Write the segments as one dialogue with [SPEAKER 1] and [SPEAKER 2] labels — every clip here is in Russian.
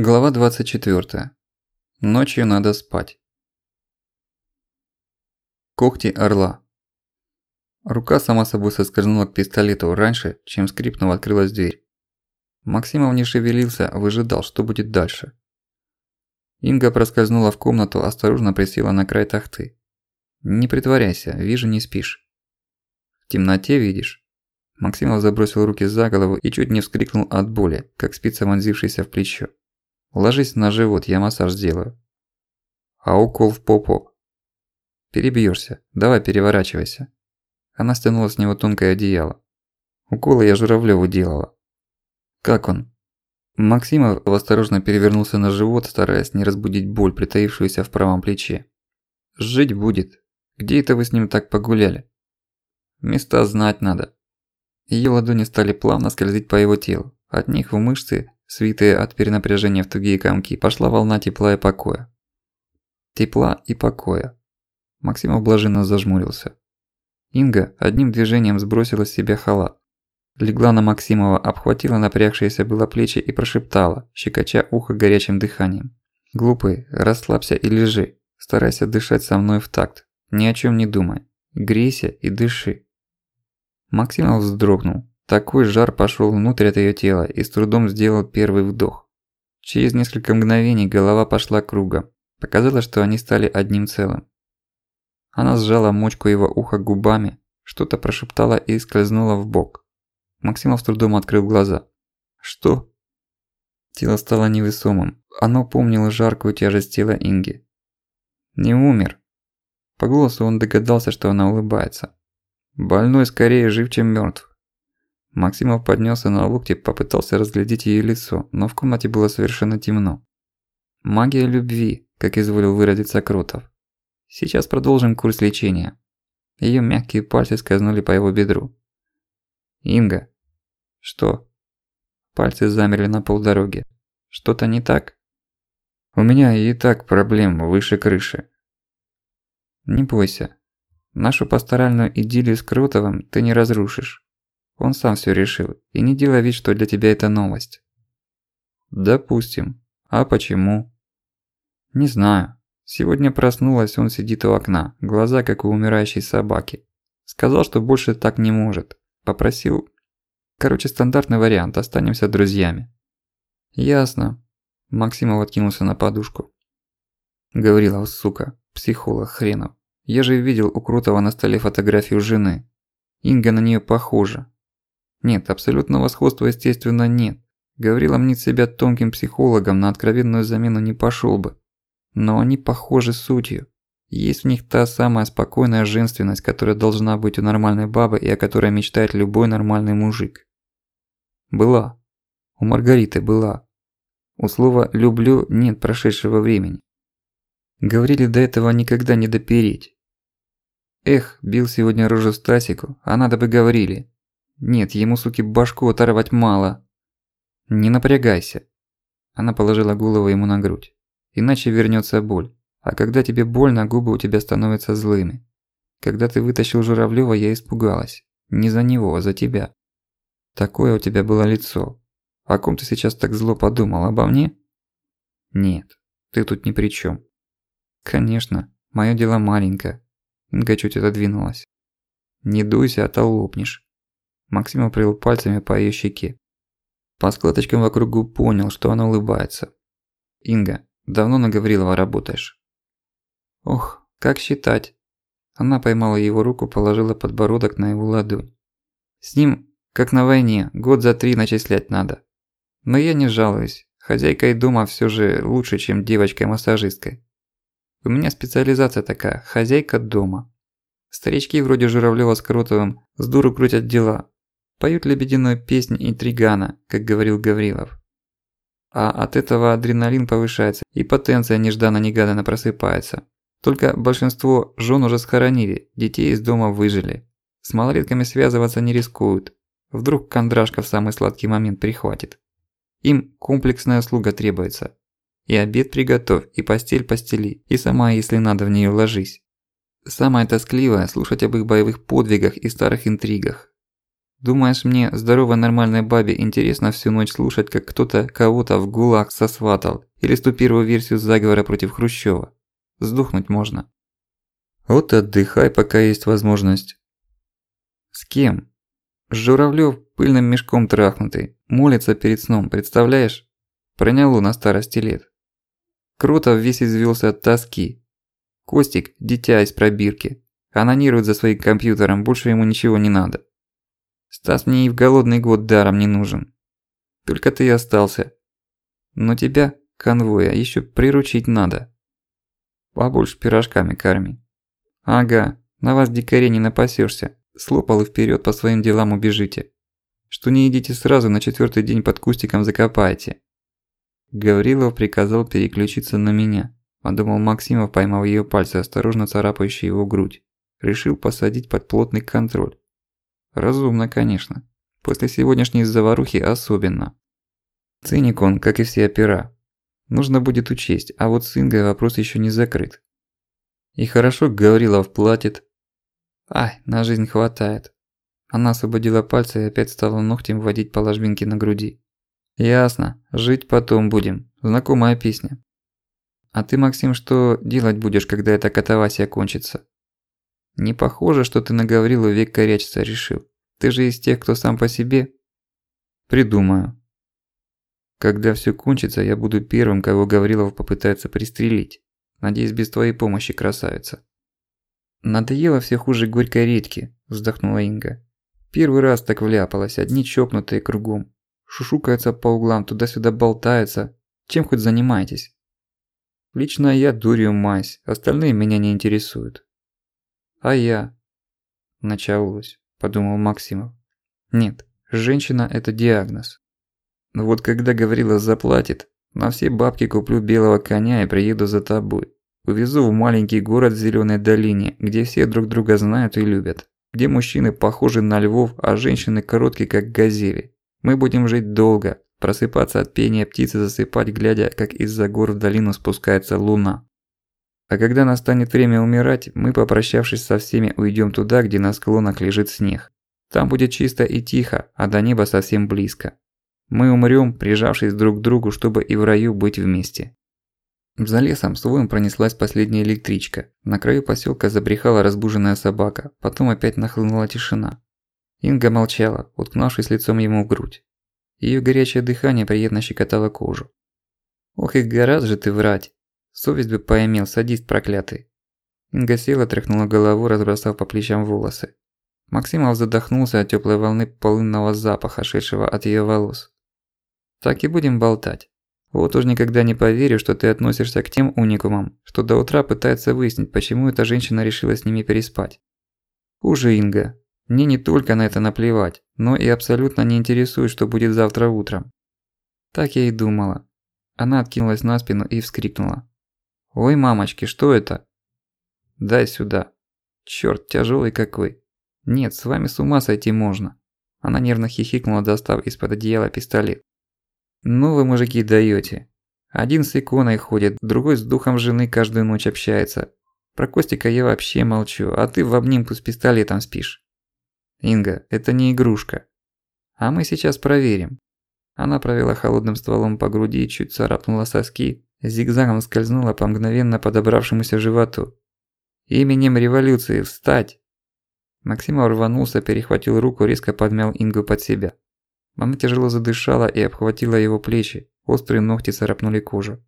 [SPEAKER 1] Глава 24. Ночью надо спать. Когти орла. Рука сама собой соскользнула к пистолету раньше, чем скрипнула открылась дверь. Максимов не шевелился, выжидал, что будет дальше. Инга проскользнула в комнату, осторожно присела на край тахты. «Не притворяйся, вижу, не спишь». «В темноте видишь?» Максимов забросил руки за голову и чуть не вскрикнул от боли, как спица вонзившаяся в плечо. Ложись на живот, я массаж сделаю. А укол в попу. Перебьёшься. Давай переворачивайся. Она стянула с него тонкое одеяло. Уколы я Журавлёву делала. Как он? Максимов осторожно перевернулся на живот, стараясь не разбудить боль, притаившуюся в правом плече. Жить будет. Где это вы с ним так погуляли? Места знать надо. Её ладони стали плавно скользить по его телу. От них в мышцы свитые от перенапряжения в тугие комки, пошла волна тепла и покоя. Тепла и покоя. Максимов блаженно зажмурился. Инга одним движением сбросила с себя халат. Легла на Максимова, обхватила напрягшиеся было плечи и прошептала, щекоча ухо горячим дыханием. «Глупый, расслабься и лежи, старайся дышать со мной в такт, ни о чем не думай, грейся и дыши». Максимов вздрогнул, такой жар пошёл внутрь от её тела и с трудом сделал первый вдох. Через несколько мгновений голова пошла кругом. Показалось, что они стали одним целым. Она сжала мочку его уха губами, что-то прошептала и скользнула в бок. Максимов с трудом открыл глаза. «Что?» Тело стало невесомым. Оно помнило жаркую тяжесть тела Инги. «Не умер». По голосу он догадался, что она улыбается. «Больной скорее жив, чем мёртв. Максимов поднялся на локти, попытался разглядеть её лицо, но в комнате было совершенно темно. «Магия любви», как изволил выразиться Крутов. «Сейчас продолжим курс лечения». Её мягкие пальцы скользнули по его бедру. «Инга». «Что?» Пальцы замерли на полдороги. «Что-то не так?» «У меня и так проблем выше крыши». «Не бойся. Нашу пасторальную идиллию с Крутовым ты не разрушишь. Он сам все решил, и не делай вид, что для тебя это новость. Допустим. А почему? Не знаю. Сегодня проснулась, он сидит у окна, глаза как у умирающей собаки. Сказал, что больше так не может. Попросил... Короче, стандартный вариант, останемся друзьями. Ясно. Максимов откинулся на подушку. Говорила, сука, психолог хренов. Я же видел у Крутого на столе фотографию жены. Инга на нее похожа. Нет, абсолютного сходства, естественно, нет. Гаврила мнит себя тонким психологом, на откровенную замену не пошёл бы. Но они похожи сутью. Есть в них та самая спокойная женственность, которая должна быть у нормальной бабы и о которой мечтает любой нормальный мужик. Была. У Маргариты была. У слова «люблю» нет прошедшего времени. Говорили до этого никогда не допереть. Эх, бил сегодня рожу Стасику, а надо бы говорили. Нет, ему, суки, башку оторвать мало. Не напрягайся. Она положила голову ему на грудь. Иначе вернется боль. А когда тебе больно, губы у тебя становятся злыми. Когда ты вытащил Журавлёва, я испугалась. Не за него, а за тебя. Такое у тебя было лицо. О ком ты сейчас так зло подумал, обо мне? Нет, ты тут ни при чем. Конечно, мое дело маленькое. Инга чуть отодвинулась. Не дуйся, а то лопнешь. Максим провел пальцами по её щеке. По складочкам вокруг губ понял, что она улыбается. «Инга, давно на Гаврилова работаешь?» «Ох, как считать?» Она поймала его руку, положила подбородок на его ладонь. «С ним, как на войне, год за три начислять надо. Но я не жалуюсь. Хозяйкой дома всё же лучше, чем девочкой-массажисткой. У меня специализация такая – хозяйка дома. Старички вроде Журавлёва с Кротовым с дуру крутят дела, Поют лебединую песнь интригана, как говорил Гаврилов. А от этого адреналин повышается, и потенция нежданно-негаданно просыпается. Только большинство жен уже схоронили, детей из дома выжили. С малолетками связываться не рискуют. Вдруг кондрашка в самый сладкий момент прихватит. Им комплексная услуга требуется. И обед приготовь, и постель постели, и сама, если надо, в нее ложись. Самое тоскливое – слушать об их боевых подвигах и старых интригах. Думаешь, мне, здоровой нормальной бабе, интересно всю ночь слушать, как кто-то кого-то в гулаг сосватал или ту первую версию заговора против Хрущева? Сдохнуть можно. Вот отдыхай, пока есть возможность. С кем? Журавлёв пыльным мешком трахнутый, молится перед сном, представляешь? Проняло на старости лет. Крутов весь извелся от тоски. Костик – дитя из пробирки. Анонирует за своим компьютером, больше ему ничего не надо. Стас мне и в голодный год даром не нужен. Только ты и остался. Но тебя, конвоя, еще приручить надо. Побольше пирожками корми. Ага, на вас дикарей не напасешься. Слопал и вперед по своим делам убежите. Что не идите сразу, на четвертый день под кустиком закопайте. Гаврилов приказал переключиться на меня. Подумал Максимов, поймав ее пальцы, осторожно царапающие его грудь. Решил посадить под плотный контроль. Разумно, конечно. После сегодняшней заварухи особенно. Циник он, как и все опера. Нужно будет учесть, а вот с Ингой вопрос еще не закрыт. И хорошо Гаврилов платит. Ай, на жизнь хватает. Она освободила пальцы и опять стала ногтем вводить по ложбинке на груди. Ясно, жить потом будем. Знакомая песня. А ты, Максим, что делать будешь, когда эта катавасия кончится? Не похоже, что ты на Гаврилу век корячиться решил. Ты же из тех, кто сам по себе. Придумаю. Когда все кончится, я буду первым, кого Гаврилов попытается пристрелить. Надеюсь, без твоей помощи, красавица. Надоело все хуже горькой редьки, вздохнула Инга. Первый раз так вляпалась, одни чокнутые кругом. Шушукаются по углам, туда-сюда болтаются. Чем хоть занимаетесь? Лично я дурью мазь, остальные меня не интересуют. А я? Началось, подумал Максимов. Нет, женщина – это диагноз. Но вот когда говорила заплатит, на все бабки куплю белого коня и приеду за тобой. Увезу в маленький город в зеленой долине, где все друг друга знают и любят. Где мужчины похожи на львов, а женщины короткие, как газели. Мы будем жить долго, просыпаться от пения птицы, засыпать, глядя, как из-за гор в долину спускается луна. А когда настанет время умирать, мы, попрощавшись со всеми, уйдем туда, где на склонах лежит снег. Там будет чисто и тихо, а до неба совсем близко. Мы умрем, прижавшись друг к другу, чтобы и в раю быть вместе. За лесом с воем пронеслась последняя электричка. На краю поселка забрехала разбуженная собака, потом опять нахлынула тишина. Инга молчала, уткнувшись лицом ему в грудь. Её горячее дыхание приятно щекотало кожу. «Ох и гораздо же ты врать!» Совесть бы поимел, садист проклятый. Инга села, тряхнула голову, разбросав по плечам волосы. Максимов задохнулся от тёплой волны полынного запаха, шедшего от её волос. «Так и будем болтать. Вот уж никогда не поверю, что ты относишься к тем уникумам, что до утра пытается выяснить, почему эта женщина решила с ними переспать. Хуже, Инга. Мне не только на это наплевать, но и абсолютно не интересует, что будет завтра утром». Так я и думала. Она откинулась на спину и вскрикнула. «Ой, мамочки, что это?» «Дай сюда». «Чёрт, тяжёлый какой». «Нет, с вами с ума сойти можно». Она нервно хихикнула, достав из-под одеяла пистолет. «Ну вы, мужики, даёте. Один с иконой ходит, другой с духом жены каждую ночь общается. Про Костика я вообще молчу, а ты в обнимку с пистолетом спишь». «Инга, это не игрушка. А мы сейчас проверим». Она провела холодным стволом по груди и чуть царапнула соски, зигзагом скользнула по мгновенно подобравшемуся животу. «Именем революции встать!» Максимов рванулся, перехватил руку, резко подмял Ингу под себя. Она тяжело задышала и обхватила его плечи, острые ногти царапнули кожу.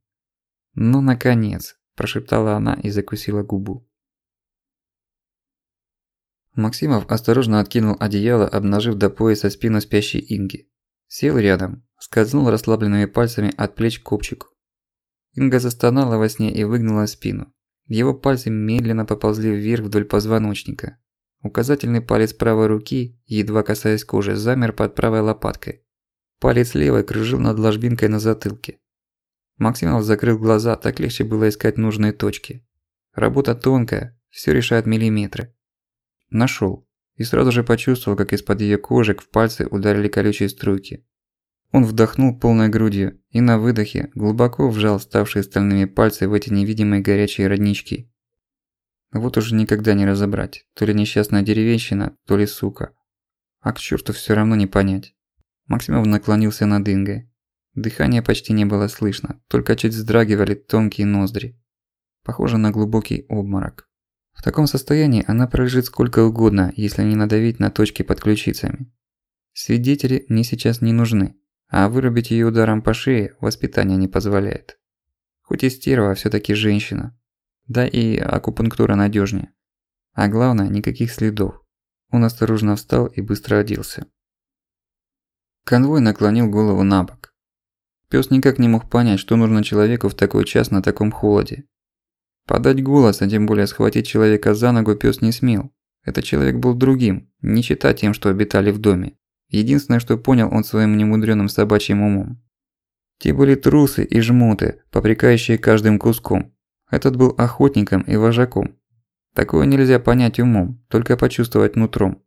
[SPEAKER 1] «Ну, наконец!» – прошептала она и закусила губу. Максимов осторожно откинул одеяло, обнажив до пояса спину спящей Инги. Сел рядом, скользнул расслабленными пальцами от плеч к копчику. Инга застонала во сне и выгнула спину. Его пальцы медленно поползли вверх вдоль позвоночника. Указательный палец правой руки, едва касаясь кожи, замер под правой лопаткой. Палец левой кружил над ложбинкой на затылке. Максимов закрыл глаза, так легче было искать нужные точки. Работа тонкая, все решает миллиметры. Нашел И сразу же почувствовал, как из-под ее кожи в пальцы ударили колючие струйки. Он вдохнул полной грудью и на выдохе глубоко вжал ставшие стальными пальцы в эти невидимые горячие роднички. Вот уже никогда не разобрать, то ли несчастная деревенщина, то ли сука. А к черту все равно не понять. Максимов наклонился над Ингой. Дыхания почти не было слышно, только чуть вздрагивали тонкие ноздри. Похоже на глубокий обморок. В таком состоянии она пролежит сколько угодно, если не надавить на точки под ключицами. Свидетели мне сейчас не нужны, а вырубить её ударом по шее воспитание не позволяет. Хоть и стерва, а всё-таки женщина. Да и акупунктура надёжнее. А главное, никаких следов. Он осторожно встал и быстро оделся. Конвой наклонил голову на бок. Пёс никак не мог понять, что нужно человеку в такой час на таком холоде. Подать голос, а тем более схватить человека за ногу пёс не смел. Этот человек был другим, не чита тем, что обитали в доме. Единственное, что понял он своим немудрёным собачьим умом. Те были трусы и жмоты, попрекающие каждым куском. Этот был охотником и вожаком. Такое нельзя понять умом, только почувствовать нутром.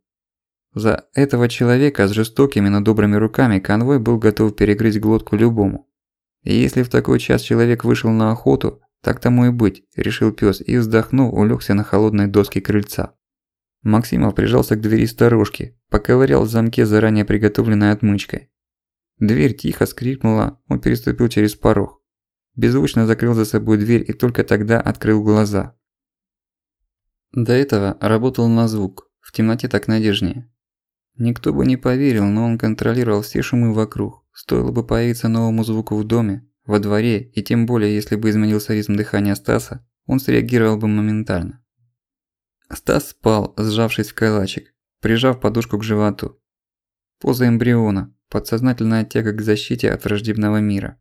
[SPEAKER 1] За этого человека с жестокими, но добрыми руками конвой был готов перегрызть глотку любому. И если в такой час человек вышел на охоту, так тому и быть, решил пес и вздохнув, улегся на холодной доске крыльца. Максимов прижался к двери сторожки, поковырял в замке заранее приготовленной отмычкой. Дверь тихо скрипнула, он переступил через порог. Беззвучно закрыл за собой дверь и только тогда открыл глаза. До этого работал на звук, в темноте так надежнее. Никто бы не поверил, но он контролировал все шумы вокруг. Стоило бы появиться новому звуку в доме, во дворе, и тем более, если бы изменился ритм дыхания Стаса, он среагировал бы моментально. Стас спал, сжавшись в калачик, прижав подушку к животу. Поза эмбриона, подсознательная тяга к защите от враждебного мира.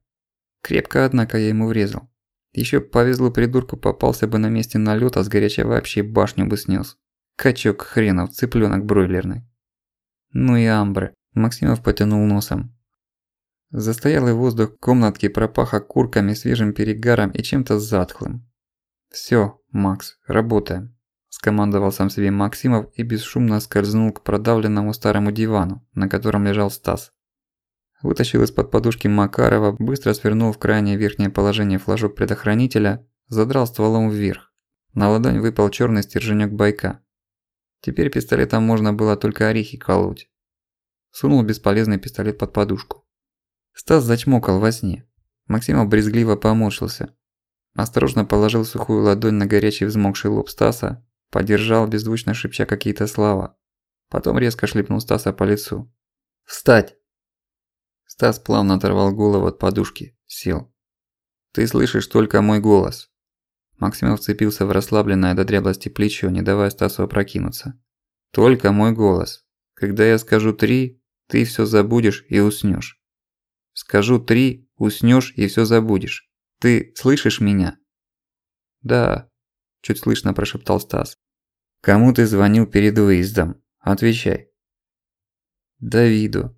[SPEAKER 1] Крепко, однако, я ему врезал. Ещё повезло придурку, попался бы на месте налёта, с горяча вообще башню бы снес. Качок хренов, цыплёнок бройлерный. Ну и амбры. Максимов потянул носом. Застоялый воздух комнатки пропах окурками, свежим перегаром и чем-то затхлым. «Всё, Макс, работаем», – скомандовал сам себе Максимов и бесшумно скользнул к продавленному старому дивану, на котором лежал Стас. Вытащил из-под подушки Макарова, быстро свернул в крайнее верхнее положение флажок предохранителя, задрал стволом вверх. На ладонь выпал чёрный стерженёк байка. Теперь пистолетом можно было только орехи колоть. Сунул бесполезный пистолет под подушку. Стас зачмокал во сне. Максимов брезгливо поморщился. Осторожно положил сухую ладонь на горячий взмокший лоб Стаса, подержал, беззвучно шепча какие-то слова. Потом резко шлепнул Стаса по лицу. «Встать!» Стас плавно оторвал голову от подушки, сел. «Ты слышишь только мой голос. Максимов вцепился в расслабленное до дряблости плечо, не давая Стасу опрокинуться. «Только мой голос. Когда я скажу три, ты всё забудешь и уснёшь. Скажу три, уснёшь и всё забудешь. Ты слышишь меня?» «Да», – чуть слышно прошептал Стас. «Кому ты звонил перед выездом? Отвечай». «Давиду».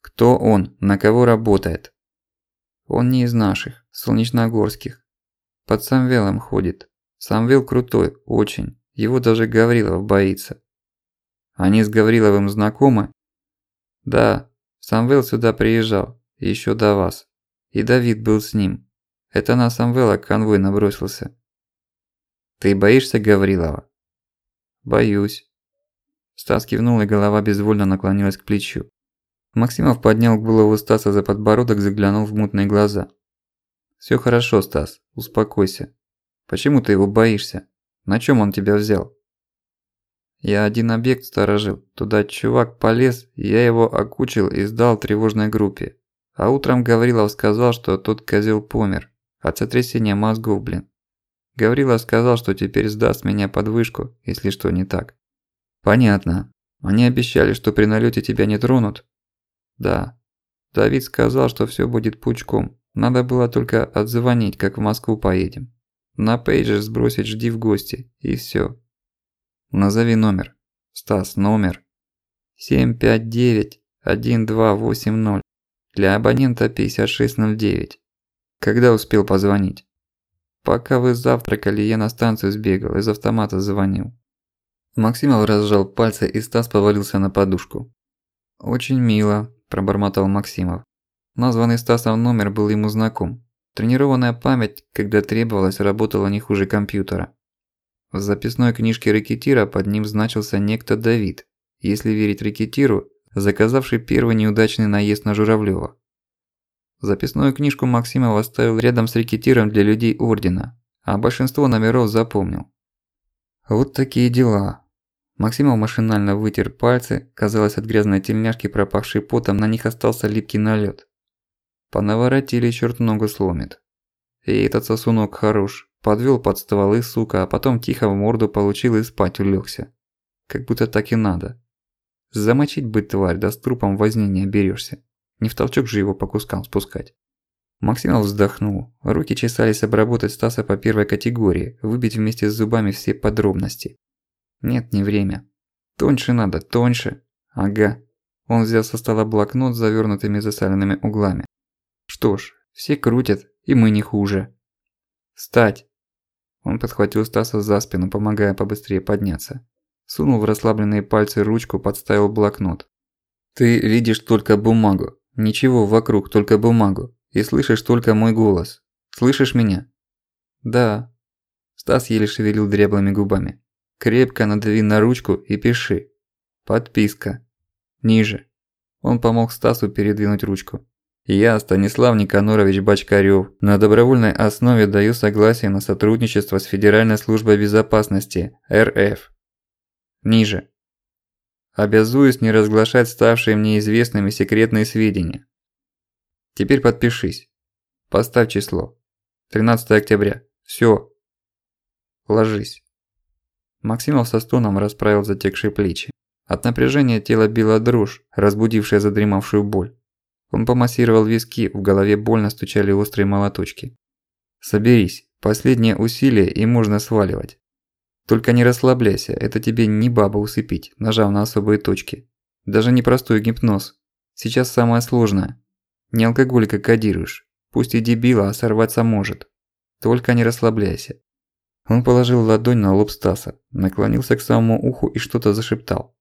[SPEAKER 1] «Кто он? На кого работает?» «Он не из наших, солнечногорских. Под Самвелом ходит. Самвел крутой, очень. Его даже Гаврилов боится. Они с Гавриловым знакомы? Да, Самвел сюда приезжал, еще до вас. И Давид был с ним. Это на Самвела конвой набросился. Ты боишься Гаврилова? Боюсь. Стас кивнул, и голова безвольно наклонилась к плечу. Максимов поднял голову Стаса за подбородок, заглянул в мутные глаза. Всё хорошо, Стас, успокойся. Почему ты его боишься? На чём он тебя взял? Я один объект сторожил. Туда чувак полез, я его окучил и сдал тревожной группе. А утром Гаврилов сказал, что тот козел помер. От сотрясения мозгов, блин. Гаврилов сказал, что теперь сдаст меня под вышку, если что не так. Понятно. Они обещали, что при налёте тебя не тронут? Да. Давид сказал, что всё будет пучком. Надо было только отзвонить, как в Москву поедем. На пейджер сбросить «Жди в гости» и всё. Назови номер. Стас, номер. 759-1280. Для абонента 5609. Когда успел позвонить? Пока вы завтракали, я на станцию сбегал, из автомата звонил. Максимов разжал пальцы и Стас повалился на подушку. «Очень мило», – пробормотал Максимов. Названный Стасом номер был ему знаком. Тренированная память, когда требовалось, работала не хуже компьютера. В записной книжке рэкетира под ним значился некто Давид. если верить рекетиру, заказавший первый неудачный наезд на Журавлёва. Записную книжку Максимов оставил рядом с рекетиром для людей Ордена, а большинство номеров запомнил. Вот такие дела. Максимов машинально вытер пальцы, казалось, от грязной тельняшки, пропахшей потом, на них остался липкий налет. Понаворотили, черт ногу сломит. И этот сосунок хорош. Подвёл под стволы, сука, а потом тихо в морду получил и спать улегся. Как будто так и надо. Замочить бы тварь, да с трупом возни не оберёшься. Не в толчок же его по кускам спускать. Максимов вздохнул. Руки чесались обработать Стаса по первой категории, выбить вместе с зубами все подробности. Нет, не время. Тоньше надо, тоньше. Ага. Он взял со стола блокнот с завёрнутыми засаленными углами. Что ж, все крутят, и мы не хуже. Встать. Он подхватил Стаса за спину, помогая побыстрее подняться. Сунул в расслабленные пальцы ручку, подставил блокнот. Ты видишь только бумагу. Ничего вокруг, только бумагу. И слышишь только мой голос. Слышишь меня? Да. Стас еле шевелил дряблыми губами. Крепко надави на ручку и пиши. Подписка. Ниже. Он помог Стасу передвинуть ручку. Я, Станислав Никанорович Бачкарёв, на добровольной основе даю согласие на сотрудничество с Федеральной службой безопасности РФ. Ниже. Обязуюсь не разглашать ставшие мне известными секретные сведения. Теперь подпишись. Поставь число. 13 октября. Всё. Ложись. Максимов со стоном расправил затекшие плечи. От напряжения тело било дрожь, разбудившая задремавшую боль. Он помассировал виски, в голове больно стучали острые молоточки. «Соберись, последнее усилие и можно сваливать. Только не расслабляйся, это тебе не баба усыпить, нажав на особые точки. Даже не простой гипноз. Сейчас самое сложное. Не алкоголика кодируешь. Пусть и дебила, а сорваться может. Только не расслабляйся. Он положил ладонь на лоб Стаса, наклонился к самому уху и что-то зашептал.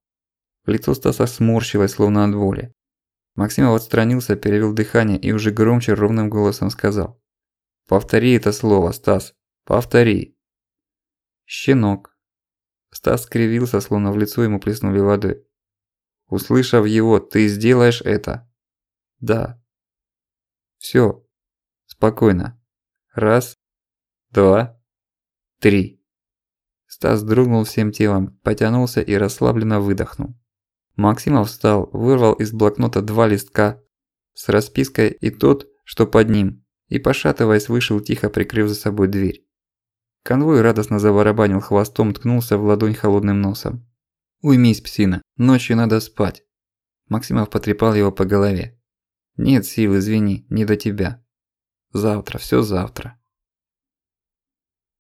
[SPEAKER 1] Лицо Стаса сморщилось, словно от боли. Максимов отстранился, перевел дыхание и уже громче ровным голосом сказал. «Повтори это слово, Стас. Повтори». «Щенок». Стас скривился, словно в лицо ему плеснули водой. «Услышав его, ты сделаешь это?» «Да». Всё. Спокойно. Раз, два, три. Стас дрогнул всем телом, потянулся и расслабленно выдохнул. Максимов встал, вырвал из блокнота два листка с распиской и тот, что под ним, и пошатываясь вышел, тихо прикрыв за собой дверь. Конвой радостно забарабанил хвостом, ткнулся в ладонь холодным носом. «Уймись, псина, ночью надо спать». Максимов потрепал его по голове. Нет сил, извини, не до тебя. Завтра, все завтра.